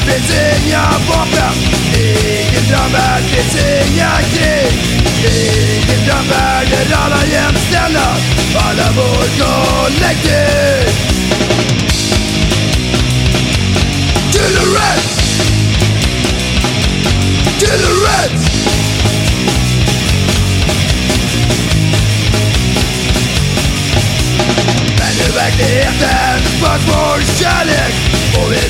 finns inga vapen Ingen drömvärld finns inga krig Ingen drömvärld där alla jämställda Alla vår kollektiv Till the rätt Till the rätt Men nu verkligheten för vår kärlek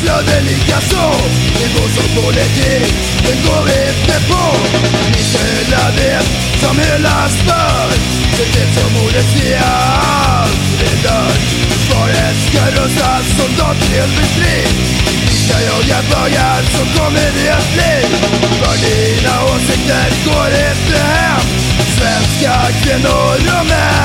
Flöde likaså Det går som politik, det går vi inte på Vi ska hylla det som hyllas bör Se till som ordet säger aldrig dör Försvaret ska rustas, soldatled blir fri Vi ska jaga bögar, så kommer det att bli För dina åsikter går inte hem Svenska kvinnor och män